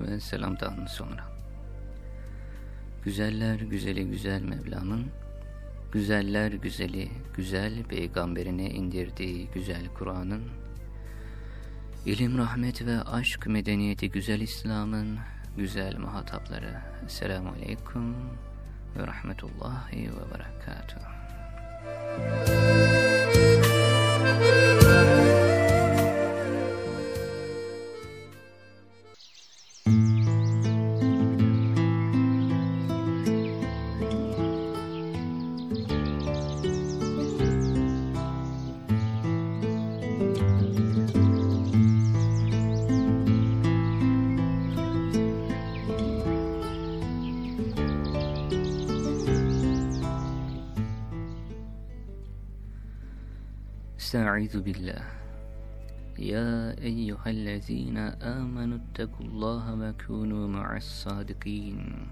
ve Vesselam'dan sonra. Güzeller güzeli güzel Mevlam'ın, güzeller güzeli güzel peygamberine indirdiği güzel Kur'an'ın, ilim, rahmet ve aşk medeniyeti güzel İslam'ın güzel muhatapları. Selamun Aleyküm ve Rahmetullahi ve Berekatuhu. Müzik Estaizu billah. Ya eyyühellezine amenu attekullaha ve kunu ma'as-sadikin.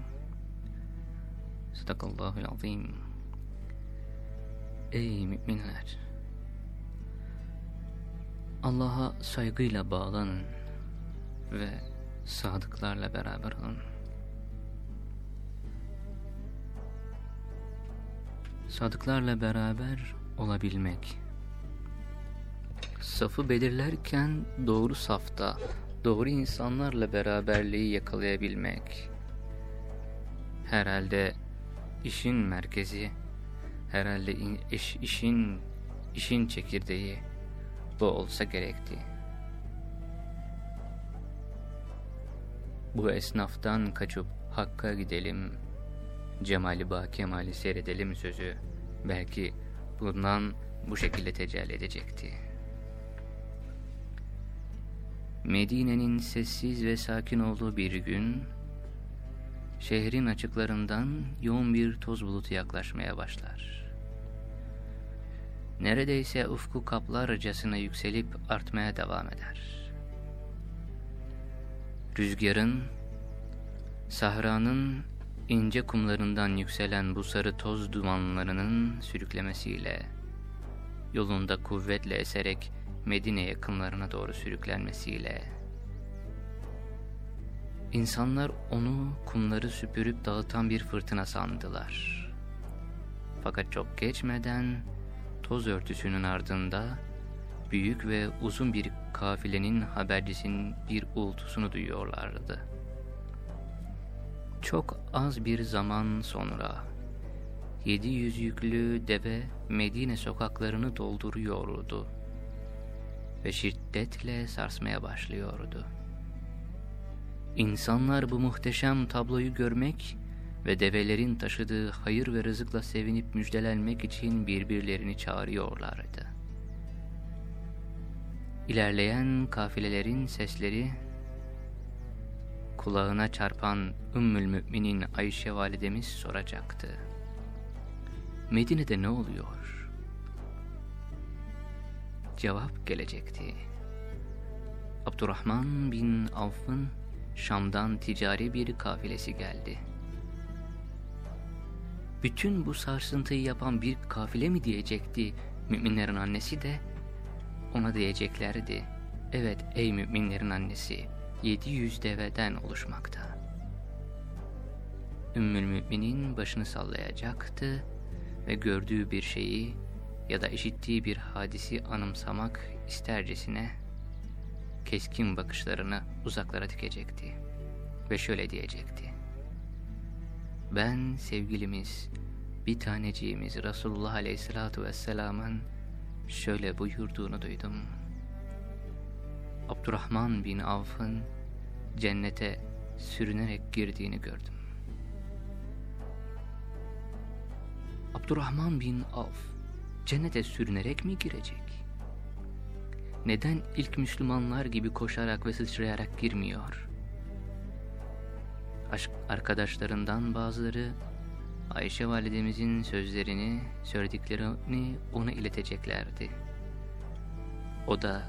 Sadakallahul azim. Ey müminler! Allah'a saygıyla bağlanın ve sadıklarla beraber olun. Sadıklarla beraber olabilmek safı belirlerken doğru safta, doğru insanlarla beraberliği yakalayabilmek. Herhalde işin merkezi, herhalde iş, işin işin çekirdeği bu olsa gerekti. Bu esnaftan kaçıp Hakk'a gidelim, Cemali Ba Kemal'i seyredelim sözü belki bundan bu şekilde tecelli edecekti. Medine'nin sessiz ve sakin olduğu bir gün, şehrin açıklarından yoğun bir toz bulutu yaklaşmaya başlar. Neredeyse ufku kaplarcasına yükselip artmaya devam eder. Rüzgarın, sahranın ince kumlarından yükselen bu sarı toz dumanlarının sürüklemesiyle, yolunda kuvvetle eserek Medine yakınlarına doğru sürüklenmesiyle insanlar onu kumları süpürüp dağıtan bir fırtına sandılar. Fakat çok geçmeden toz örtüsünün ardında büyük ve uzun bir kafilenin habercisinin bir uğultusunu duyuyorlardı. Çok az bir zaman sonra yedi yüz yüklü deve Medine sokaklarını dolduruyordu ve şiddetle sarsmaya başlıyordu. İnsanlar bu muhteşem tabloyu görmek ve develerin taşıdığı hayır ve rızıkla sevinip müjdelenmek için birbirlerini çağırıyorlardı. İlerleyen kafilelerin sesleri kulağına çarpan Ümmül Mü'minin Ayşe validemiz soracaktı. Medine'de ne oluyor? Cevap gelecekti. Abdurrahman bin Avf'ın Şam'dan ticari bir kafilesi geldi. Bütün bu sarsıntıyı yapan bir kafile mi diyecekti müminlerin annesi de ona diyeceklerdi. Evet ey müminlerin annesi 700 deveden oluşmakta. Ümmül müminin başını sallayacaktı ve gördüğü bir şeyi ya da işittiği bir hadisi anımsamak istercesine keskin bakışlarını uzaklara dikecekti ve şöyle diyecekti. Ben sevgilimiz, bir taneciğimiz Resulullah Aleyhisselatü Vesselam'ın şöyle buyurduğunu duydum. Abdurrahman bin Avf'ın cennete sürünerek girdiğini gördüm. Abdurrahman bin Avf cennete sürünerek mi girecek? Neden ilk Müslümanlar gibi koşarak ve sıçrayarak girmiyor? Aşk arkadaşlarından bazıları Ayşe validemizin sözlerini, söylediklerini ona ileteceklerdi. O da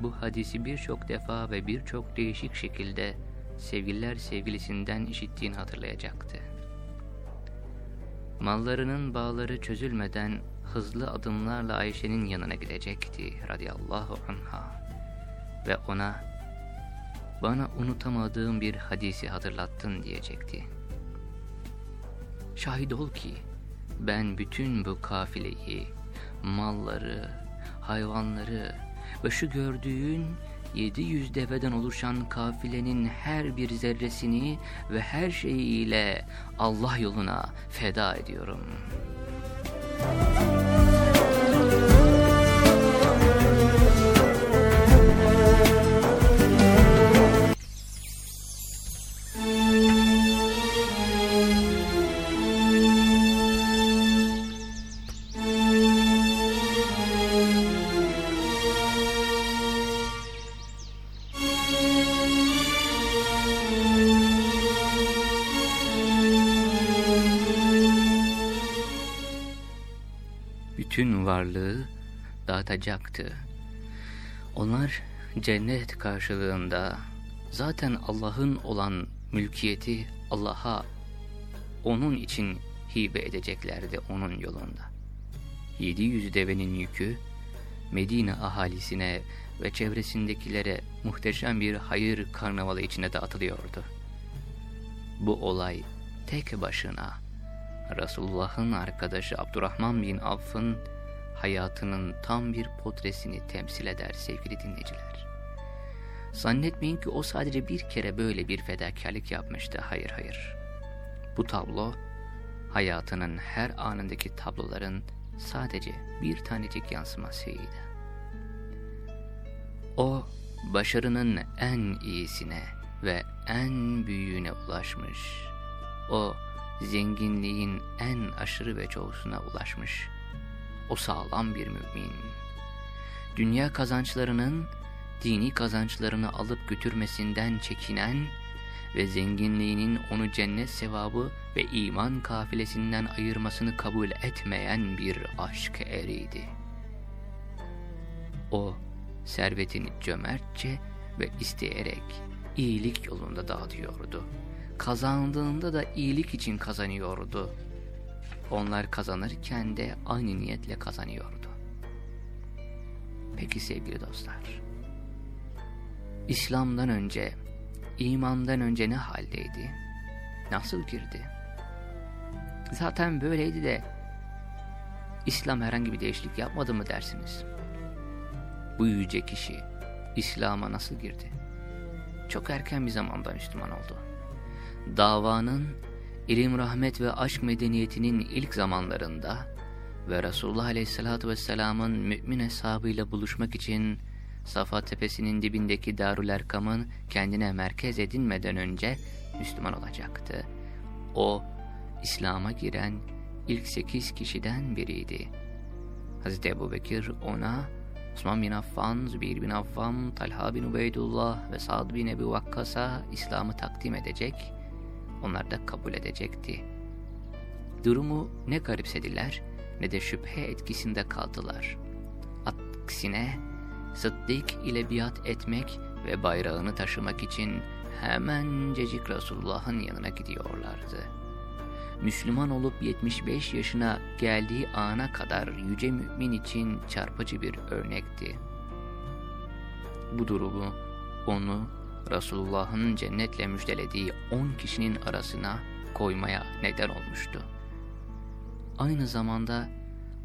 bu hadisi birçok defa ve birçok değişik şekilde sevgililer sevgilisinden işittiğini hatırlayacaktı. Mallarının bağları çözülmeden hızlı adımlarla Ayşe'nin yanına gidecekti radıyallahu anha ve ona bana unutamadığım bir hadisi hatırlattın diyecekti. Şahit ol ki ben bütün bu kafileyi, malları, hayvanları ve şu gördüğün 700 deveden oluşan kafilenin her bir zerresini ve her şeyiyle Allah yoluna feda ediyorum.'' Música varlığı dağıtacaktı. Onlar cennet karşılığında zaten Allah'ın olan mülkiyeti Allah'a onun için hibe edeceklerdi onun yolunda. 700 devenin yükü Medine ahalisine ve çevresindekilere muhteşem bir hayır karnavalı içine dağıtılıyordu. Bu olay tek başına Resulullah'ın arkadaşı Abdurrahman bin Avf'ın hayatının tam bir potresini temsil eder sevgili dinleyiciler. Zannetmeyin ki o sadece bir kere böyle bir fedakarlık yapmıştı. Hayır hayır. Bu tablo hayatının her anındaki tabloların sadece bir tanecik yansımasıydı. O başarının en iyisine ve en büyüğüne ulaşmış. O zenginliğin en aşırı ve çoğusuna ulaşmış. O sağlam bir mümin. Dünya kazançlarının dini kazançlarını alıp götürmesinden çekinen ve zenginliğinin onu cennet sevabı ve iman kafilesinden ayırmasını kabul etmeyen bir aşk eriydi. O, servetini cömertçe ve isteyerek iyilik yolunda dağıtıyordu kazandığında da iyilik için kazanıyordu. Onlar kazanırken de aynı niyetle kazanıyordu. Peki sevgili dostlar, İslam'dan önce, imandan önce ne haldeydi? Nasıl girdi? Zaten böyleydi de İslam herhangi bir değişiklik yapmadı mı dersiniz? Bu yüce kişi İslam'a nasıl girdi? Çok erken bir zamanda Müslüman oldu davanın ilim, rahmet ve aşk medeniyetinin ilk zamanlarında ve Resulullah Aleyhisselatü Vesselam'ın mümin hesabıyla buluşmak için Safa Tepesi'nin dibindeki Darül Erkam'ın kendine merkez edinmeden önce Müslüman olacaktı. O, İslam'a giren ilk sekiz kişiden biriydi. Hz. Ebu Bekir ona Osman bin Affan, Zübeyir bin Affan, Talha bin Ubeydullah ve Sa'd bin Ebu Vakkas'a İslam'ı takdim edecek onlar da kabul edecekti. Durumu ne garipsediler ne de şüphe etkisinde kaldılar. Aksine Sıddık ile biat etmek ve bayrağını taşımak için hemencecik Resulullah'ın yanına gidiyorlardı. Müslüman olup 75 yaşına geldiği ana kadar yüce mümin için çarpıcı bir örnekti. Bu durumu onu Resulullah'ın cennetle müjdelediği on kişinin arasına koymaya neden olmuştu. Aynı zamanda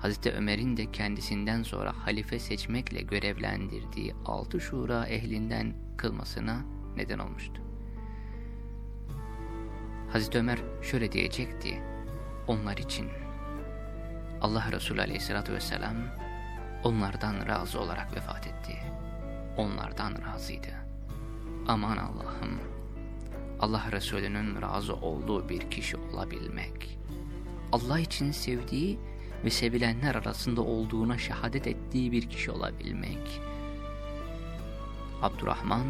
Hz. Ömer'in de kendisinden sonra halife seçmekle görevlendirdiği altı şura ehlinden kılmasına neden olmuştu. Hz. Ömer şöyle diyecekti onlar için. Allah Resulü aleyhissalatü vesselam onlardan razı olarak vefat etti. Onlardan razıydı. Aman Allah'ım, Allah Resulü'nün razı olduğu bir kişi olabilmek, Allah için sevdiği ve sevilenler arasında olduğuna şehadet ettiği bir kişi olabilmek. Abdurrahman,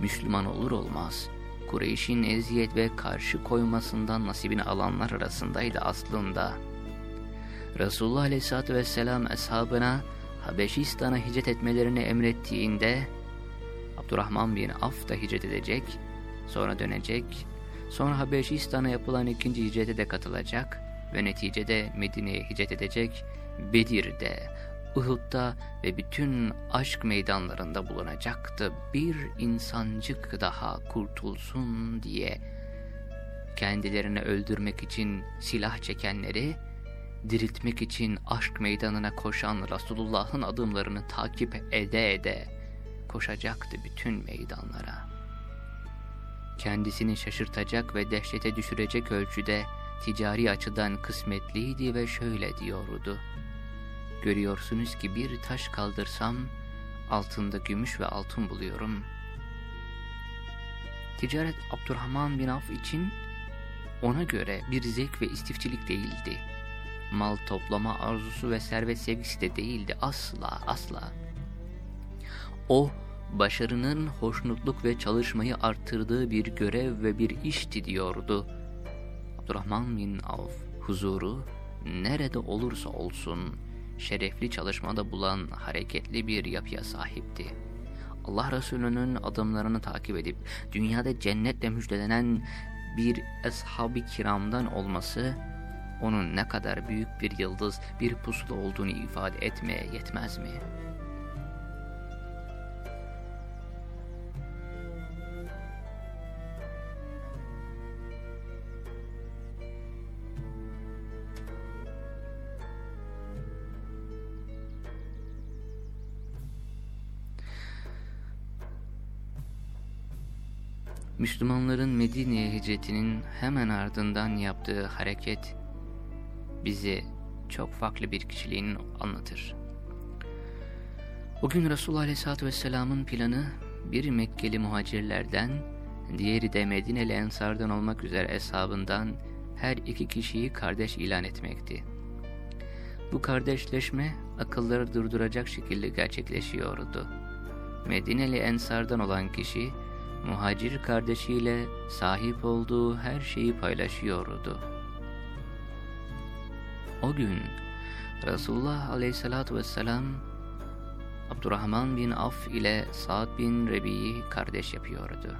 Müslüman olur olmaz, Kureyş'in eziyet ve karşı koymasından nasibini alanlar arasındaydı aslında. Resulullah Aleyhisselatü Vesselam eshabına Habeşistan'a hicret etmelerini emrettiğinde, Abdurrahman bin Af da hicret edecek, sonra dönecek, sonra Habeşistan'a yapılan ikinci hicrete de katılacak ve neticede Medine'ye hicret edecek, Bedir'de, Uhud'da ve bütün aşk meydanlarında bulunacaktı. Bir insancık daha kurtulsun diye kendilerini öldürmek için silah çekenleri, diriltmek için aşk meydanına koşan Resulullah'ın adımlarını takip ede ede koşacaktı bütün meydanlara. Kendisini şaşırtacak ve dehşete düşürecek ölçüde ticari açıdan kısmetliydi ve şöyle diyordu. Görüyorsunuz ki bir taş kaldırsam altında gümüş ve altın buluyorum. Ticaret Abdurrahman bin Avf için ona göre bir zevk ve istifçilik değildi. Mal toplama arzusu ve servet sevgisi de değildi asla asla. O başarının hoşnutluk ve çalışmayı arttırdığı bir görev ve bir işti diyordu. Abdurrahman bin Avf huzuru nerede olursa olsun şerefli çalışmada bulan hareketli bir yapıya sahipti. Allah Resulü'nün adımlarını takip edip dünyada cennetle müjdelenen bir ashab-ı kiramdan olması onun ne kadar büyük bir yıldız, bir pusula olduğunu ifade etmeye yetmez mi?'' Müslümanların Medine'ye hicretinin hemen ardından yaptığı hareket bize çok farklı bir kişiliğini anlatır. Bugün Resulullah Aleyhisselatü Vesselam'ın planı bir Mekkeli muhacirlerden, diğeri de Medineli Ensardan olmak üzere hesabından her iki kişiyi kardeş ilan etmekti. Bu kardeşleşme akılları durduracak şekilde gerçekleşiyordu. Medineli Ensardan olan kişi, muhacir kardeşiyle sahip olduğu her şeyi paylaşıyordu. O gün Resulullah aleyhissalatü vesselam Abdurrahman bin Af ile Sa'd bin Rebi'yi kardeş yapıyordu.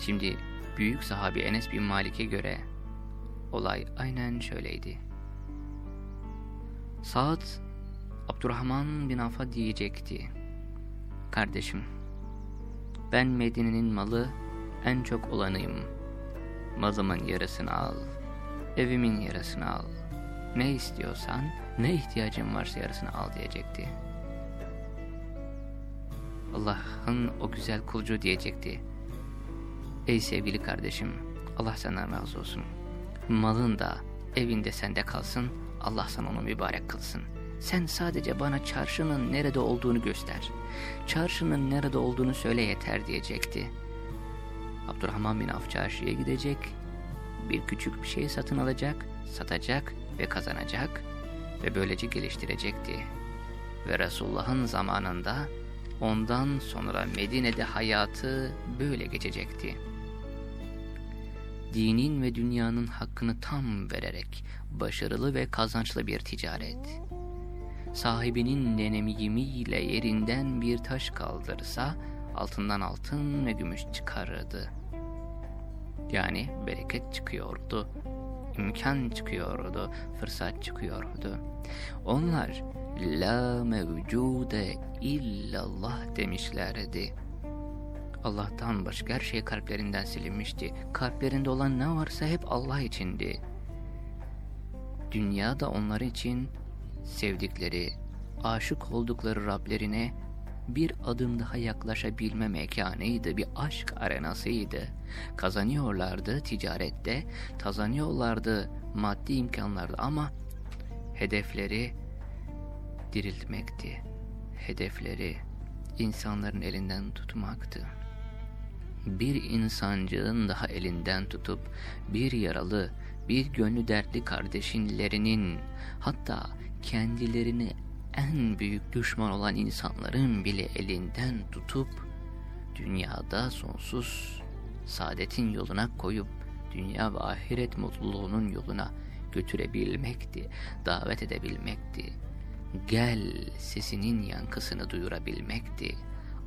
Şimdi büyük sahabi Enes bin Malik'e göre olay aynen şöyleydi. Sa'd Abdurrahman bin Af'a diyecekti. Kardeşim, ben Medine'nin malı en çok olanıyım. Malımın yarısını al, evimin yarısını al. Ne istiyorsan, ne ihtiyacın varsa yarısını al diyecekti. Allah'ın o güzel kulcu diyecekti. Ey sevgili kardeşim, Allah senden razı olsun. Malın da, evinde sende kalsın, Allah sana onu mübarek kılsın.'' Sen sadece bana çarşının nerede olduğunu göster. Çarşının nerede olduğunu söyle yeter diyecekti. Abdurrahman bin Avf çarşıya gidecek, bir küçük bir şey satın alacak, satacak ve kazanacak ve böylece geliştirecekti. Ve Resulullah'ın zamanında ondan sonra Medine'de hayatı böyle geçecekti. Dinin ve dünyanın hakkını tam vererek başarılı ve kazançlı bir ticaret sahibinin deneyimiyle yerinden bir taş kaldırsa altından altın ve gümüş çıkarırdı. Yani bereket çıkıyordu, imkan çıkıyordu, fırsat çıkıyordu. Onlar la mevcude illallah demişlerdi. Allah'tan başka her şey kalplerinden silinmişti. Kalplerinde olan ne varsa hep Allah içindi. Dünya da onlar için sevdikleri, aşık oldukları Rablerine bir adım daha yaklaşabilme mekanıydı, bir aşk arenasıydı. Kazanıyorlardı ticarette, kazanıyorlardı maddi imkanlarda ama hedefleri diriltmekti. Hedefleri insanların elinden tutmaktı. Bir insancığın daha elinden tutup bir yaralı, bir gönlü dertli kardeşinlerinin hatta kendilerini en büyük düşman olan insanların bile elinden tutup dünyada sonsuz saadetin yoluna koyup dünya ve ahiret mutluluğunun yoluna götürebilmekti, davet edebilmekti. Gel sesinin yankısını duyurabilmekti.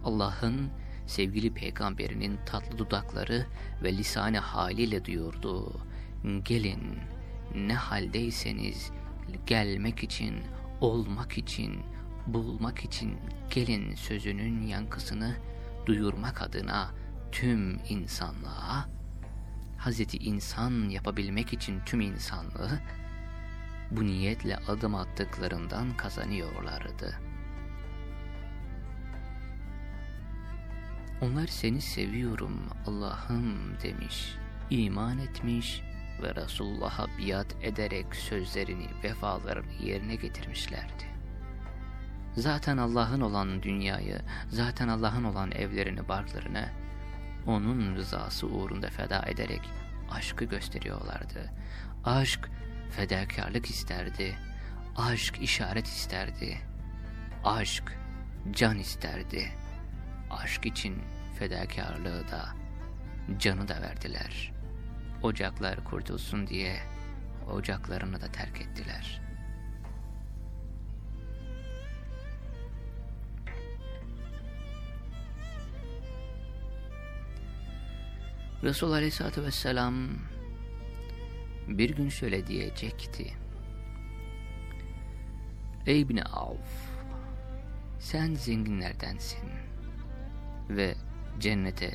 Allah'ın sevgili peygamberinin tatlı dudakları ve lisanı haliyle duyurdu. Gelin ne haldeyseniz gelmek için, olmak için, bulmak için gelin sözünün yankısını duyurmak adına tüm insanlığa, Hazreti insan yapabilmek için tüm insanlığı bu niyetle adım attıklarından kazanıyorlardı. Onlar seni seviyorum Allah'ım demiş, iman etmiş ve Resulullah'a biat ederek sözlerini, vefalarını yerine getirmişlerdi. Zaten Allah'ın olan dünyayı, zaten Allah'ın olan evlerini, barklarını, onun rızası uğrunda feda ederek aşkı gösteriyorlardı. Aşk fedakarlık isterdi. Aşk işaret isterdi. Aşk can isterdi. Aşk için fedakarlığı da canı da verdiler. Ocaklar kurtulsun diye ocaklarını da terk ettiler. Resul Aleyhisselatü Vesselam bir gün şöyle diyecekti. Ey İbni Avf, sen zenginlerdensin ve cennete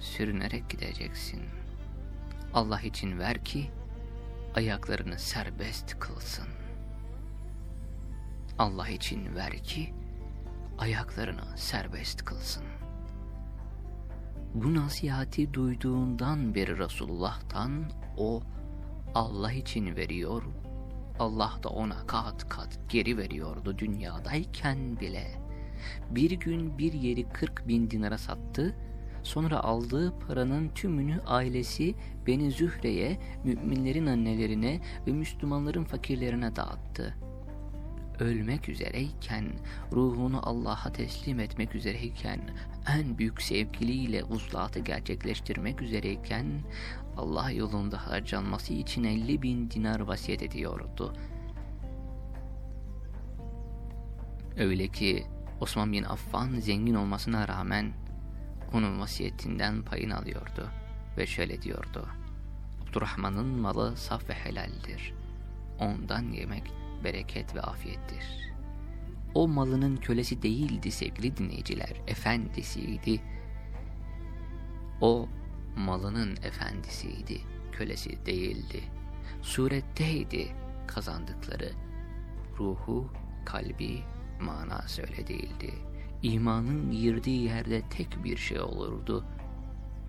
sürünerek gideceksin. Allah için ver ki ayaklarını serbest kılsın. Allah için ver ki ayaklarını serbest kılsın. Bu nasihati duyduğundan beri Resulullah'tan o Allah için veriyor, Allah da ona kat kat geri veriyordu dünyadayken bile. Bir gün bir yeri 40 bin dinara sattı, sonra aldığı paranın tümünü ailesi Beni Zühre'ye, müminlerin annelerine ve Müslümanların fakirlerine dağıttı. Ölmek üzereyken, ruhunu Allah'a teslim etmek üzereyken, en büyük sevgiliyle uzlatı gerçekleştirmek üzereyken, Allah yolunda harcanması için 50 bin dinar vasiyet ediyordu. Öyle ki Osman bin Affan zengin olmasına rağmen onun vasiyetinden payını alıyordu ve şöyle diyordu. Abdurrahman'ın malı saf ve helaldir. Ondan yemek bereket ve afiyettir. O malının kölesi değildi sevgili dinleyiciler, efendisiydi. O malının efendisiydi, kölesi değildi. Suretteydi kazandıkları. Ruhu, kalbi, mana öyle değildi. İmanın girdiği yerde tek bir şey olurdu.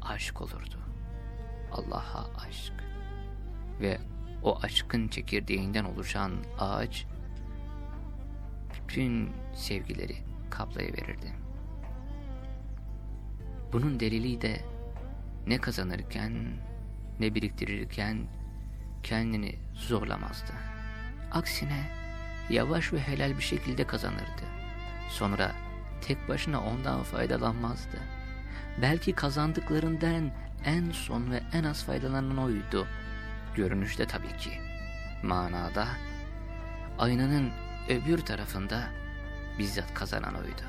Aşk olurdu. Allah'a aşk. Ve o aşkın çekirdeğinden oluşan ağaç bütün sevgileri kaplayıverirdi. Bunun delili de ne kazanırken ne biriktirirken kendini zorlamazdı. Aksine yavaş ve helal bir şekilde kazanırdı. Sonra tek başına ondan faydalanmazdı. Belki kazandıklarından en son ve en az faydalanan oydu. Görünüşte tabii ki. Manada aynanın öbür tarafında bizzat kazanan oydu.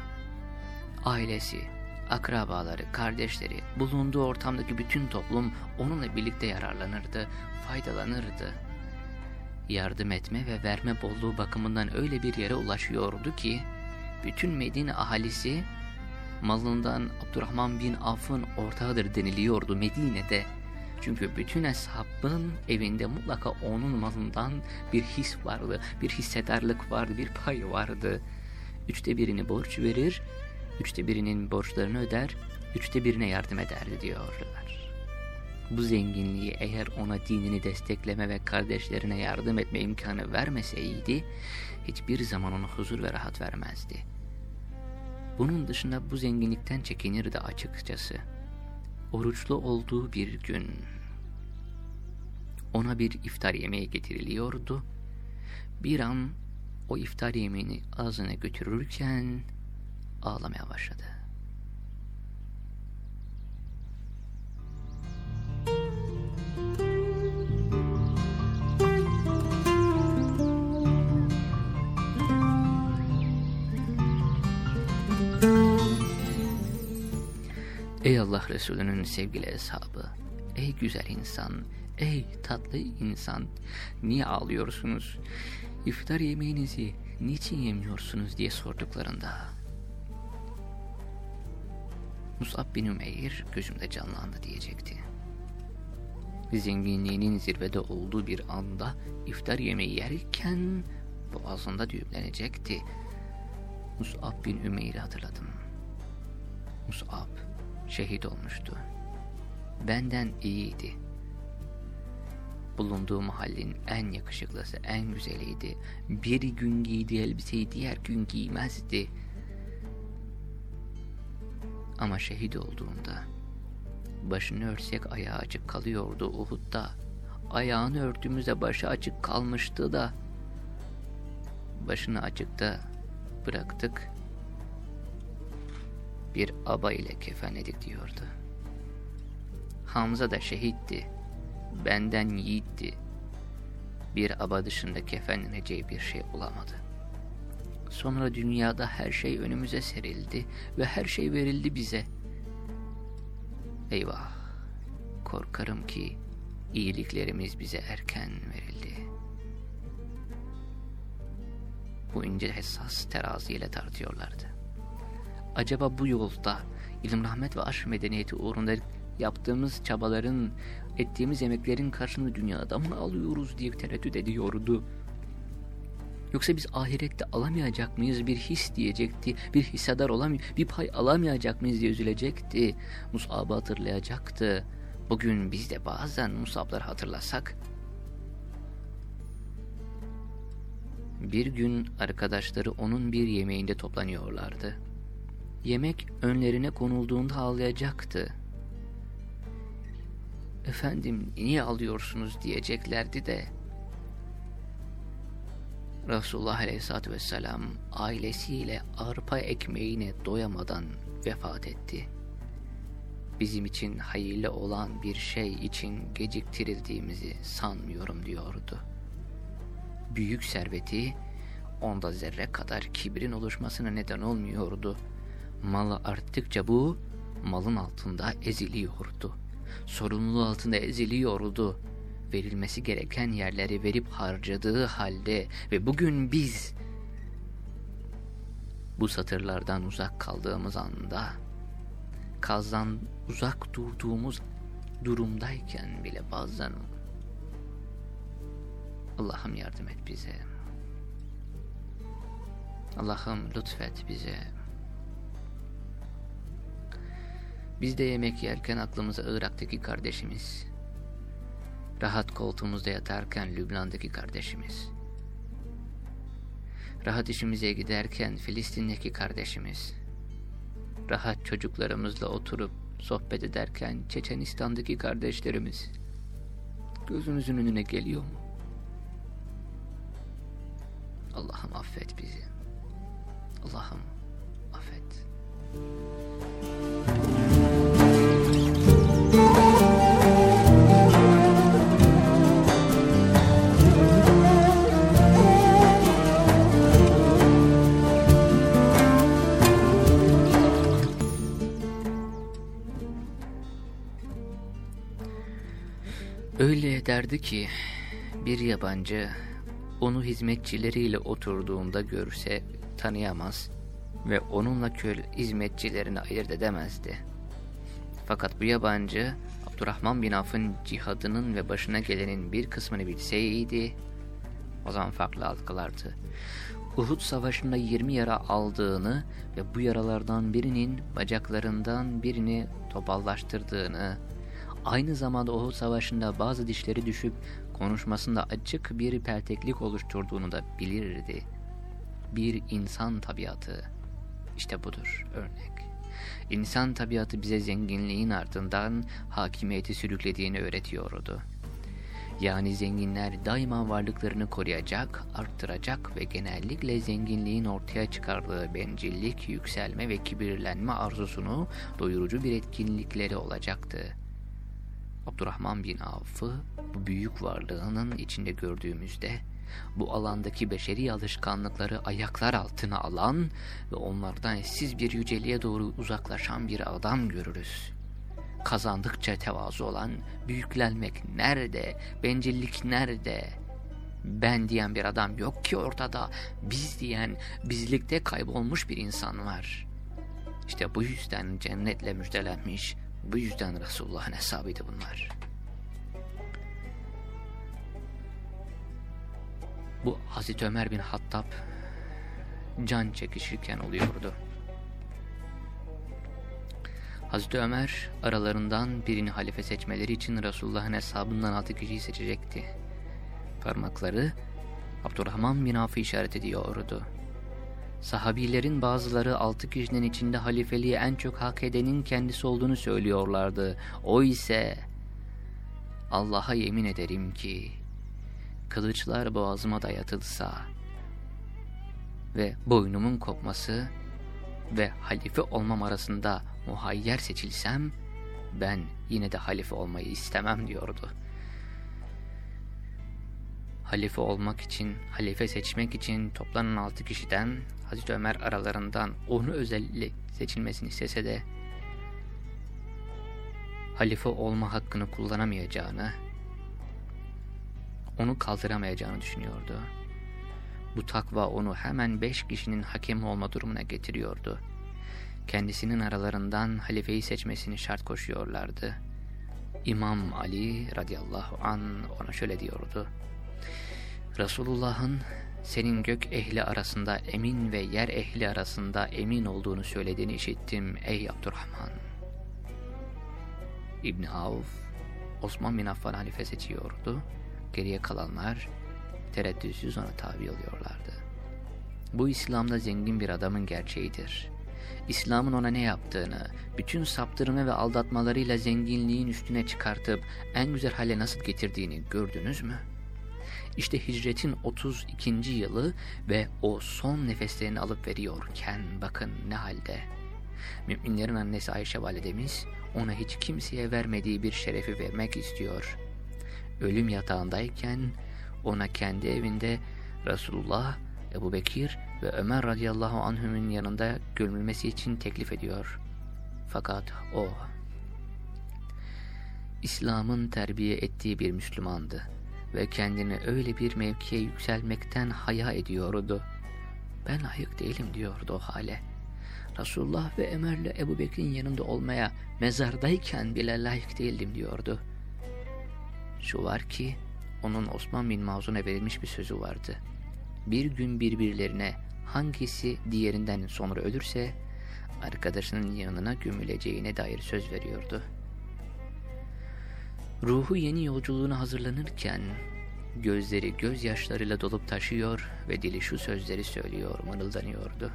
Ailesi, akrabaları, kardeşleri, bulunduğu ortamdaki bütün toplum onunla birlikte yararlanırdı, faydalanırdı. Yardım etme ve verme bolluğu bakımından öyle bir yere ulaşıyordu ki, bütün Medine ahalisi malından Abdurrahman bin Avf'ın ortağıdır deniliyordu Medine'de. Çünkü bütün eshabın evinde mutlaka onun malından bir his vardı, bir hissedarlık vardı, bir pay vardı. Üçte birini borç verir, üçte birinin borçlarını öder, üçte birine yardım ederdi diyorlar. Bu zenginliği eğer ona dinini destekleme ve kardeşlerine yardım etme imkanı vermeseydi, hiçbir zaman ona huzur ve rahat vermezdi. Bunun dışında bu zenginlikten çekinirdi açıkçası. Oruçlu olduğu bir gün ona bir iftar yemeği getiriliyordu. Bir an o iftar yemeğini ağzına götürürken ağlamaya başladı. Ey Allah Resulü'nün sevgili hesabı, ey güzel insan, Ey tatlı insan, niye ağlıyorsunuz? İftar yemeğinizi niçin yemiyorsunuz diye sorduklarında Musab bin Ümeyr gözümde canlandı diyecekti. Zenginliğinin zirvede olduğu bir anda iftar yemeği yerken boğazında düğümlenecekti. Mus'ab bin Ümeyr'i hatırladım. Mus'ab şehit olmuştu. Benden iyiydi. Bulunduğu mahallin en yakışıklısı, en güzeliydi. Bir gün giydiği elbiseyi diğer gün giymezdi. Ama şehit olduğunda başını örsek ayağı açık kalıyordu Uhud'da. Ayağını örtüğümüzde başı açık kalmıştı da başını açıkta bıraktık. Bir aba ile kefenledik diyordu. Hamza da şehitti. Benden yiğitti. Bir aba dışında kefenleneceği bir şey olamadı. Sonra dünyada her şey önümüze serildi ve her şey verildi bize. Eyvah! Korkarım ki iyiliklerimiz bize erken verildi. Bu ince hassas teraziyle tartıyorlardı. Acaba bu yolda ilim, rahmet ve aşk medeniyeti uğrunda yaptığımız çabaların, ettiğimiz emeklerin karşılığını dünyada mı alıyoruz diye tereddüt ediyordu. Yoksa biz ahirette alamayacak mıyız bir his diyecekti, bir hissedar olamay bir pay alamayacak mıyız diye üzülecekti. Musab'ı hatırlayacaktı. Bugün biz de bazen Musab'ları hatırlasak, Bir gün arkadaşları onun bir yemeğinde toplanıyorlardı. Yemek önlerine konulduğunda ağlayacaktı. Efendim niye alıyorsunuz diyeceklerdi de Resulullah Aleyhisselatü Vesselam ailesiyle arpa ekmeğine doyamadan vefat etti. Bizim için hayırlı olan bir şey için geciktirildiğimizi sanmıyorum diyordu. Büyük serveti onda zerre kadar kibrin oluşmasına neden olmuyordu. Malı arttıkça bu malın altında eziliyordu. Sorumluluğu altında eziliyordu verilmesi gereken yerleri verip harcadığı halde ve bugün biz bu satırlardan uzak kaldığımız anda kazdan uzak durduğumuz durumdayken bile bazen Allah'ım yardım et bize. Allah'ım lütfet bize. Biz de yemek yerken aklımıza Irak'taki kardeşimiz, Rahat koltuğumuzda yatarken Lübnan'daki kardeşimiz. Rahat işimize giderken Filistin'deki kardeşimiz. Rahat çocuklarımızla oturup sohbet ederken Çeçenistan'daki kardeşlerimiz. Gözümüzün önüne geliyor mu? Allah'ım affet bizi. Allah'ım affet. Öyle ederdi ki bir yabancı onu hizmetçileriyle oturduğunda görse tanıyamaz ve onunla köl hizmetçilerini ayırt edemezdi. Fakat bu yabancı Abdurrahman bin Avf'ın cihadının ve başına gelenin bir kısmını bilseydi o zaman farklı algılardı. Uhud savaşında 20 yara aldığını ve bu yaralardan birinin bacaklarından birini topallaştırdığını aynı zamanda Uhud Savaşı'nda bazı dişleri düşüp konuşmasında açık bir pelteklik oluşturduğunu da bilirdi. Bir insan tabiatı. İşte budur örnek. İnsan tabiatı bize zenginliğin ardından hakimiyeti sürüklediğini öğretiyordu. Yani zenginler daima varlıklarını koruyacak, arttıracak ve genellikle zenginliğin ortaya çıkardığı bencillik, yükselme ve kibirlenme arzusunu doyurucu bir etkinlikleri olacaktı. Abdurrahman bin Avf'ı bu büyük varlığının içinde gördüğümüzde bu alandaki beşeri alışkanlıkları ayaklar altına alan ve onlardan eşsiz bir yüceliğe doğru uzaklaşan bir adam görürüz. Kazandıkça tevazu olan, büyüklenmek nerede, bencillik nerede? Ben diyen bir adam yok ki ortada, biz diyen, bizlikte kaybolmuş bir insan var. İşte bu yüzden cennetle müjdelenmiş, bu yüzden Resulullah'ın hesabıydı bunlar. Bu Hazreti Ömer bin Hattab can çekişirken oluyordu. Hazreti Ömer aralarından birini halife seçmeleri için Resulullah'ın hesabından altı kişiyi seçecekti. Parmakları Abdurrahman bin Avf'ı işaret ediyordu. Sahabilerin bazıları altı kişinin içinde halifeliği en çok hak edenin kendisi olduğunu söylüyorlardı. O ise Allah'a yemin ederim ki kılıçlar boğazıma dayatılsa ve boynumun kopması ve halife olmam arasında muhayyer seçilsem ben yine de halife olmayı istemem diyordu. Halife olmak için, halife seçmek için toplanan altı kişiden Hazreti Ömer aralarından onu özellikle seçilmesini istese de halife olma hakkını kullanamayacağını, onu kaldıramayacağını düşünüyordu. Bu takva onu hemen beş kişinin hakem olma durumuna getiriyordu. Kendisinin aralarından halifeyi seçmesini şart koşuyorlardı. İmam Ali radıyallahu an ona şöyle diyordu. Resulullah'ın senin gök ehli arasında emin ve yer ehli arasında emin olduğunu söylediğini işittim ey Abdurrahman. İbni Avf, Osman bin Affan halife seçiyordu. Geriye kalanlar tereddütsüz ona tabi oluyorlardı. Bu İslam'da zengin bir adamın gerçeğidir. İslam'ın ona ne yaptığını, bütün saptırma ve aldatmalarıyla zenginliğin üstüne çıkartıp en güzel hale nasıl getirdiğini gördünüz mü? İşte hicretin 32. yılı ve o son nefeslerini alıp veriyorken bakın ne halde. Müminlerin annesi Ayşe validemiz ona hiç kimseye vermediği bir şerefi vermek istiyor. Ölüm yatağındayken ona kendi evinde Resulullah, Ebu Bekir ve Ömer radıyallahu anhümün yanında gömülmesi için teklif ediyor. Fakat o, İslam'ın terbiye ettiği bir Müslümandı ve kendini öyle bir mevkiye yükselmekten haya ediyordu. Ben layık değilim diyordu o hale. Resulullah ve Ömer'le Ebu Bekir'in yanında olmaya mezardayken bile layık değildim diyordu. Şu var ki onun Osman bin Mazun'a verilmiş bir sözü vardı. Bir gün birbirlerine hangisi diğerinden sonra ölürse arkadaşının yanına gömüleceğine dair söz veriyordu. Ruhu yeni yolculuğuna hazırlanırken gözleri gözyaşlarıyla dolup taşıyor ve dili şu sözleri söylüyor, mırıldanıyordu.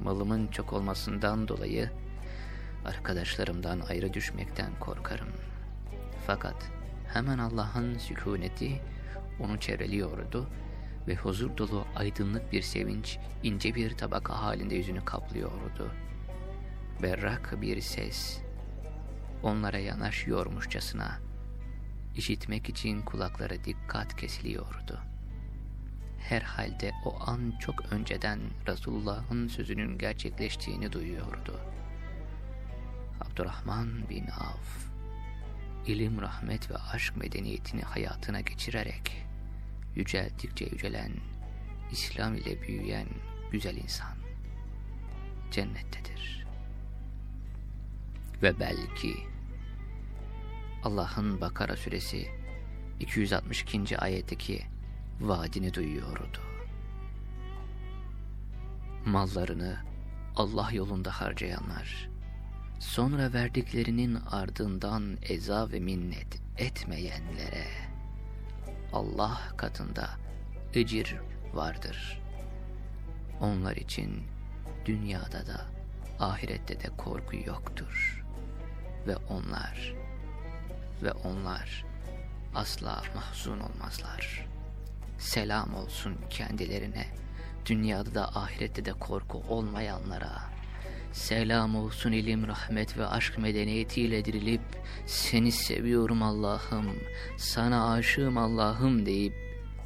Malımın çok olmasından dolayı arkadaşlarımdan ayrı düşmekten korkarım. Fakat hemen Allah'ın sükuneti onu çevreliyordu ve huzur dolu aydınlık bir sevinç ince bir tabaka halinde yüzünü kaplıyordu. Berrak bir ses onlara yanaşıyormuşçasına işitmek için kulakları dikkat kesiliyordu. Herhalde o an çok önceden Resulullah'ın sözünün gerçekleştiğini duyuyordu. Abdurrahman bin Avf ilim, rahmet ve aşk medeniyetini hayatına geçirerek yüceldikçe yücelen, İslam ile büyüyen güzel insan cennettedir. Ve belki Allah'ın Bakara suresi 262. ayetteki vaadini duyuyordu. Mallarını Allah yolunda harcayanlar, sonra verdiklerinin ardından eza ve minnet etmeyenlere Allah katında ecir vardır. Onlar için dünyada da ahirette de korku yoktur. Ve onlar ve onlar asla mahzun olmazlar. Selam olsun kendilerine, dünyada da ahirette de korku olmayanlara.'' Selam olsun ilim, rahmet ve aşk medeniyetiyle dirilip seni seviyorum Allah'ım, sana aşığım Allah'ım deyip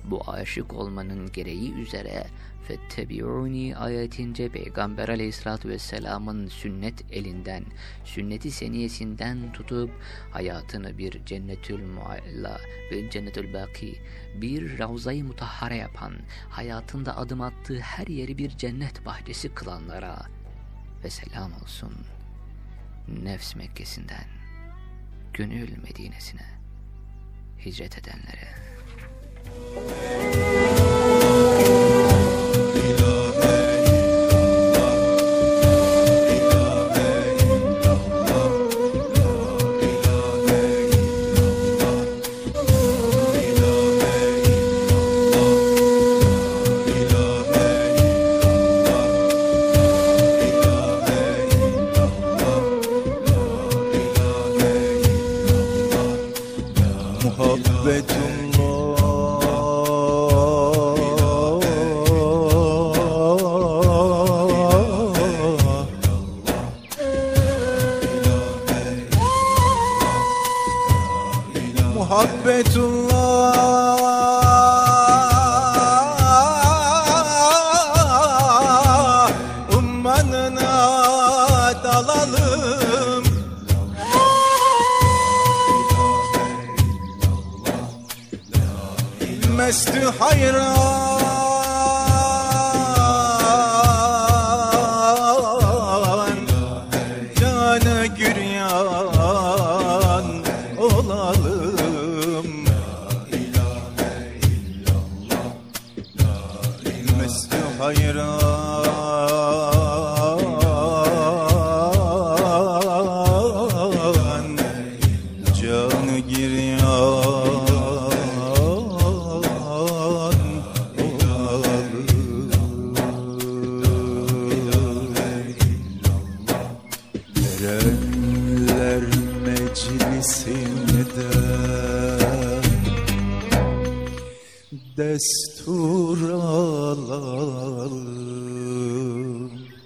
Bu aşık olmanın gereği üzere fettebi'uni ayetince Peygamber aleyhissalatü vesselamın sünnet elinden, sünneti seniyesinden tutup hayatını bir cennetül mualla ve cennetül baki, bir ravzayı mutahhara yapan, hayatında adım attığı her yeri bir cennet bahçesi kılanlara ve selam olsun nefs Mekkesi'nden gönül Medine'sine hicret edenlere. destur hayra